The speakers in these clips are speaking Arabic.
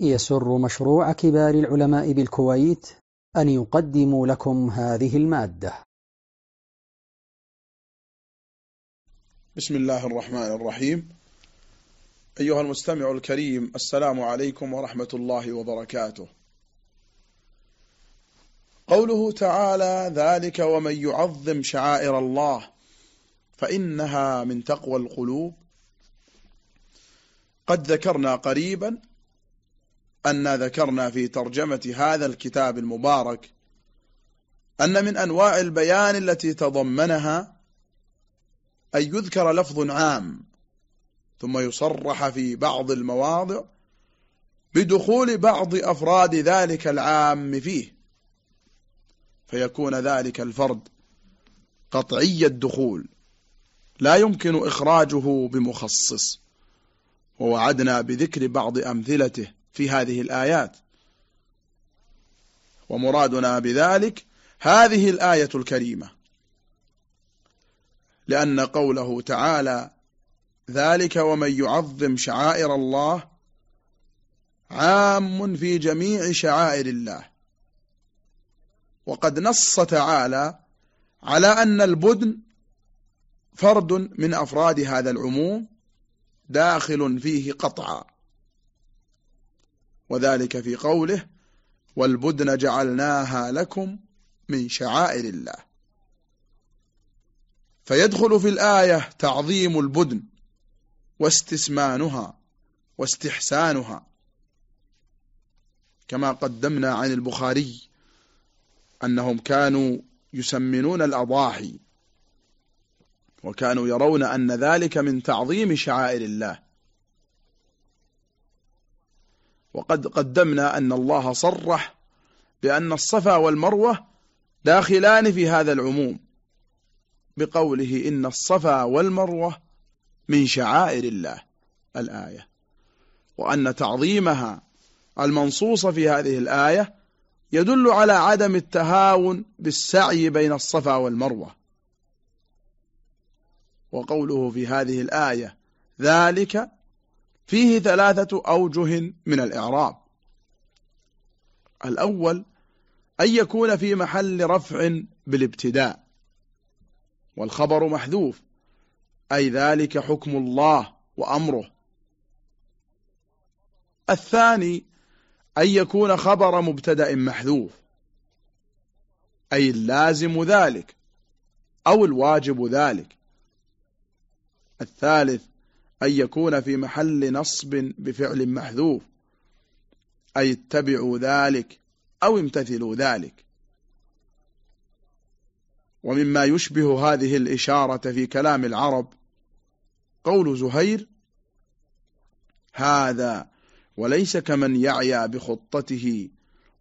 يسر مشروع كبار العلماء بالكويت أن يقدم لكم هذه المادة. بسم الله الرحمن الرحيم. أيها المستمع الكريم السلام عليكم ورحمة الله وبركاته. قوله تعالى ذلك ومن يعظم شعائر الله فإنها من تقوى القلوب قد ذكرنا قريبا أن ذكرنا في ترجمة هذا الكتاب المبارك أن من أنواع البيان التي تضمنها أن يذكر لفظ عام ثم يصرح في بعض المواضع بدخول بعض أفراد ذلك العام فيه فيكون ذلك الفرد قطعي الدخول لا يمكن إخراجه بمخصص ووعدنا بذكر بعض أمثلته في هذه الآيات. ومرادنا بذلك هذه الآية الكريمة. لأن قوله تعالى ذلك ومن يعظم شعائر الله عام في جميع شعائر الله. وقد نص تعالى على أن البدن فرد من أفراد هذا العموم داخل فيه قطعا. وذلك في قوله والبدن جعلناها لكم من شعائر الله. فيدخل في الآية تعظيم البدن واستسمانها واستحسانها كما قدمنا عن البخاري أنهم كانوا يسمنون الأضاحي وكانوا يرون أن ذلك من تعظيم شعائر الله. وقد قدمنا أن الله صرح بأن الصفا والمروة داخلان في هذا العموم بقوله إن الصفا والمروة من شعائر الله الآية وأن تعظيمها المنصوص في هذه الآية يدل على عدم التهاون بالسعي بين الصفا والمروة. وقوله في هذه الآية ذلك فيه ثلاثة أوجه من الإعراب. الأول أن يكون في محل رفع بالابتداء والخبر محذوف أي ذلك حكم الله وأمره. الثاني أن يكون خبر مبتدأ محذوف أي اللازم ذلك أو الواجب ذلك. الثالث أن يكون في محل نصب بفعل محذوف. أي اتبعوا ذلك أو امتثلوا ذلك. ومما يشبه هذه الإشارة في كلام العرب قول زهير هذا وليس كمن يعيا بخطته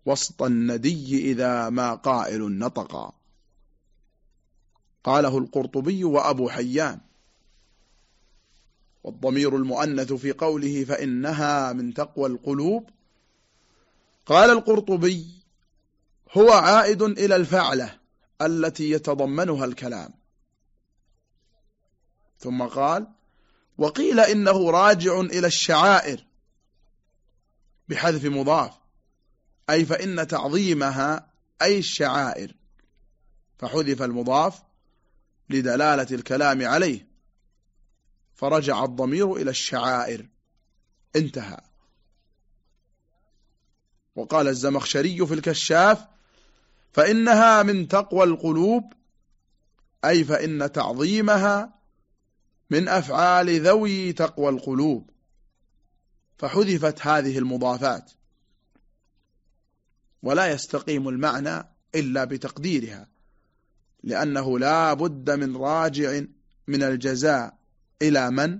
وسط الندي إذا ما قائل نطقا. قاله القرطبي وأبو حيان. والضمير المؤنث في قوله فإنها من تقوى القلوب. قال القرطبي هو عائد إلى الفعلة التي يتضمنها الكلام. ثم قال وقيل إنه راجع إلى الشعائر بحذف مضاف أي فإن تعظيمها أي الشعائر فحذف المضاف لدلالة الكلام عليه. فرجع الضمير إلى الشعائر. انتهى. وقال الزمخشري في الكشاف فإنها من تقوى القلوب أي فإن تعظيمها من أفعال ذوي تقوى القلوب. فحذفت هذه المضافات. ولا يستقيم المعنى إلا بتقديرها لأنه لا بد من راجع من الجزاء. إلى من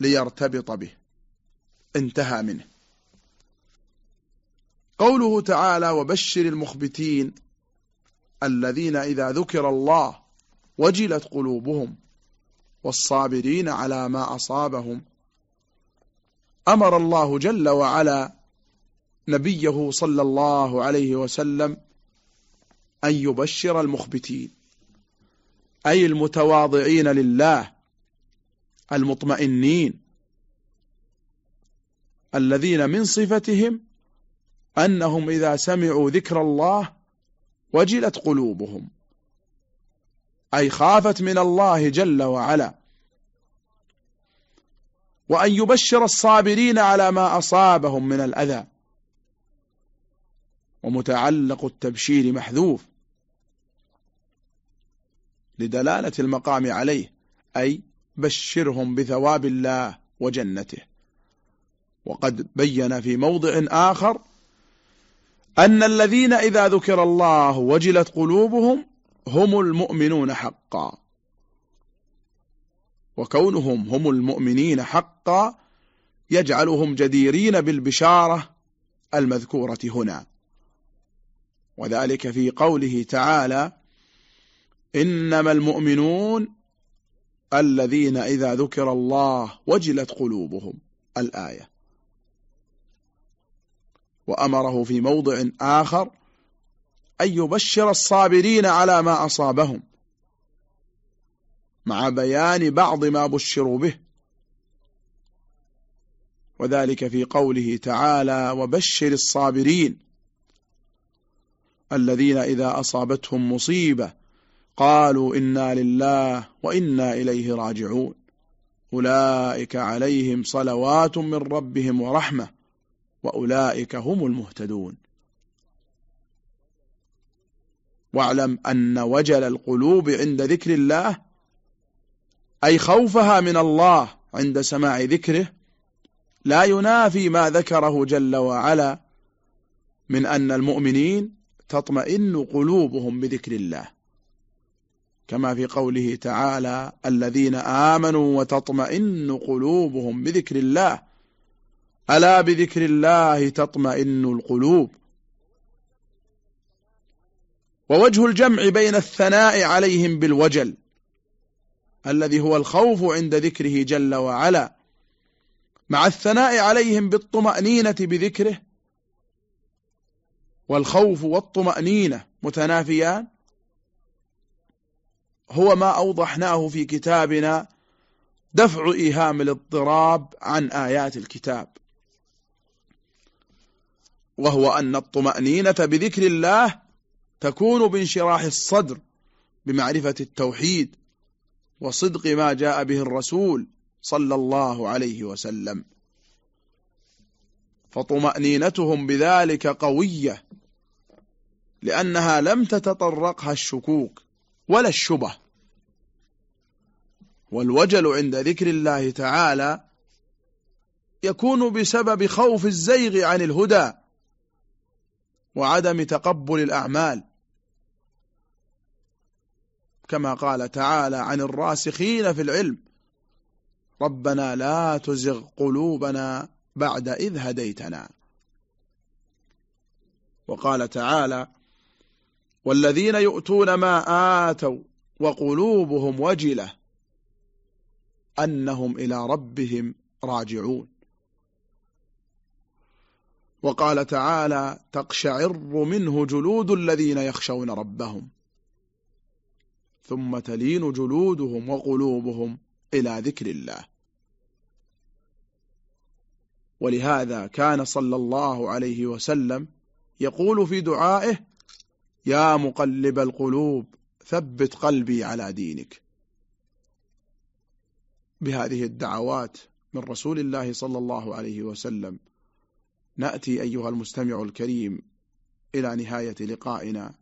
ليرتبط به. انتهى منه. قوله تعالى وبشر المخبتين الذين إذا ذكر الله وجلت قلوبهم والصابرين على ما أصابهم أمر الله جل وعلا نبيه صلى الله عليه وسلم أن يبشر المخبتين. أي المتواضعين لله المطمئنين الذين من صفتهم أنهم إذا سمعوا ذكر الله وجلت قلوبهم أي خافت من الله جل وعلا وأن يبشر الصابرين على ما أصابهم من الأذى ومتعلق التبشير محذوف. لدلالة المقام عليه أي بشرهم بثواب الله وجنته. وقد بين في موضع آخر أن الذين إذا ذكر الله وجلت قلوبهم هم المؤمنون حقا. وكونهم هم المؤمنين حقا يجعلهم جديرين بالبشارة المذكورة هنا. وذلك في قوله تعالى إنما المؤمنون الذين إذا ذكر الله وجلت قلوبهم الآية. وأمره في موضع آخر أن يبشر الصابرين على ما أصابهم مع بيان بعض ما بشروا به. وذلك في قوله تعالى وبشر الصابرين الذين إذا أصابتهم مصيبة قالوا إنا لله وإنا إليه راجعون. أولئك عليهم صلوات من ربهم ورحمة وأولئك هم المهتدون. واعلم أن وجل القلوب عند ذكر الله أي خوفها من الله عند سماع ذكره لا ينافي ما ذكره جل وعلا من أن المؤمنين تطمئن قلوبهم بذكر الله. كما في قوله تعالى الذين آمنوا وتطمئن قلوبهم بذكر الله. ألا بذكر الله تطمئن القلوب؟ ووجه الجمع بين الثناء عليهم بالوجل الذي هو الخوف عند ذكره جل وعلا مع الثناء عليهم بالطمأنينة بذكره والخوف والطمأنينة متنافيان؟ هو ما أوضحناه في كتابنا دفع إيهام الاضطراب عن آيات الكتاب. وهو أن الطمأنينة بذكر الله تكون بانشراح الصدر بمعرفة التوحيد وصدق ما جاء به الرسول صلى الله عليه وسلم. فطمأنينتهم بذلك قوية لأنها لم تتطرقها الشكوك. ولا الشبه. والوجل عند ذكر الله تعالى يكون بسبب خوف الزيغ عن الهدى وعدم تقبل الأعمال. كما قال تعالى عن الراسخين في العلم ربنا لا تزغ قلوبنا بعد إذ هديتنا. وقال تعالى والذين يؤتون ما آتوا وقلوبهم وجلة أنهم إلى ربهم راجعون. وقال تعالى تقشعر منه جلود الذين يخشون ربهم ثم تلين جلودهم وقلوبهم إلى ذكر الله. ولهذا كان صلى الله عليه وسلم يقول في دعائه يا مقلب القلوب ثبت قلبي على دينك. بهذه الدعوات من رسول الله صلى الله عليه وسلم نأتي أيها المستمع الكريم إلى نهاية لقائنا.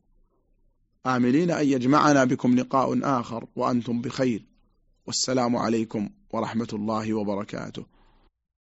آملين أن يجمعنا بكم لقاء آخر وأنتم بخير. والسلام عليكم ورحمة الله وبركاته.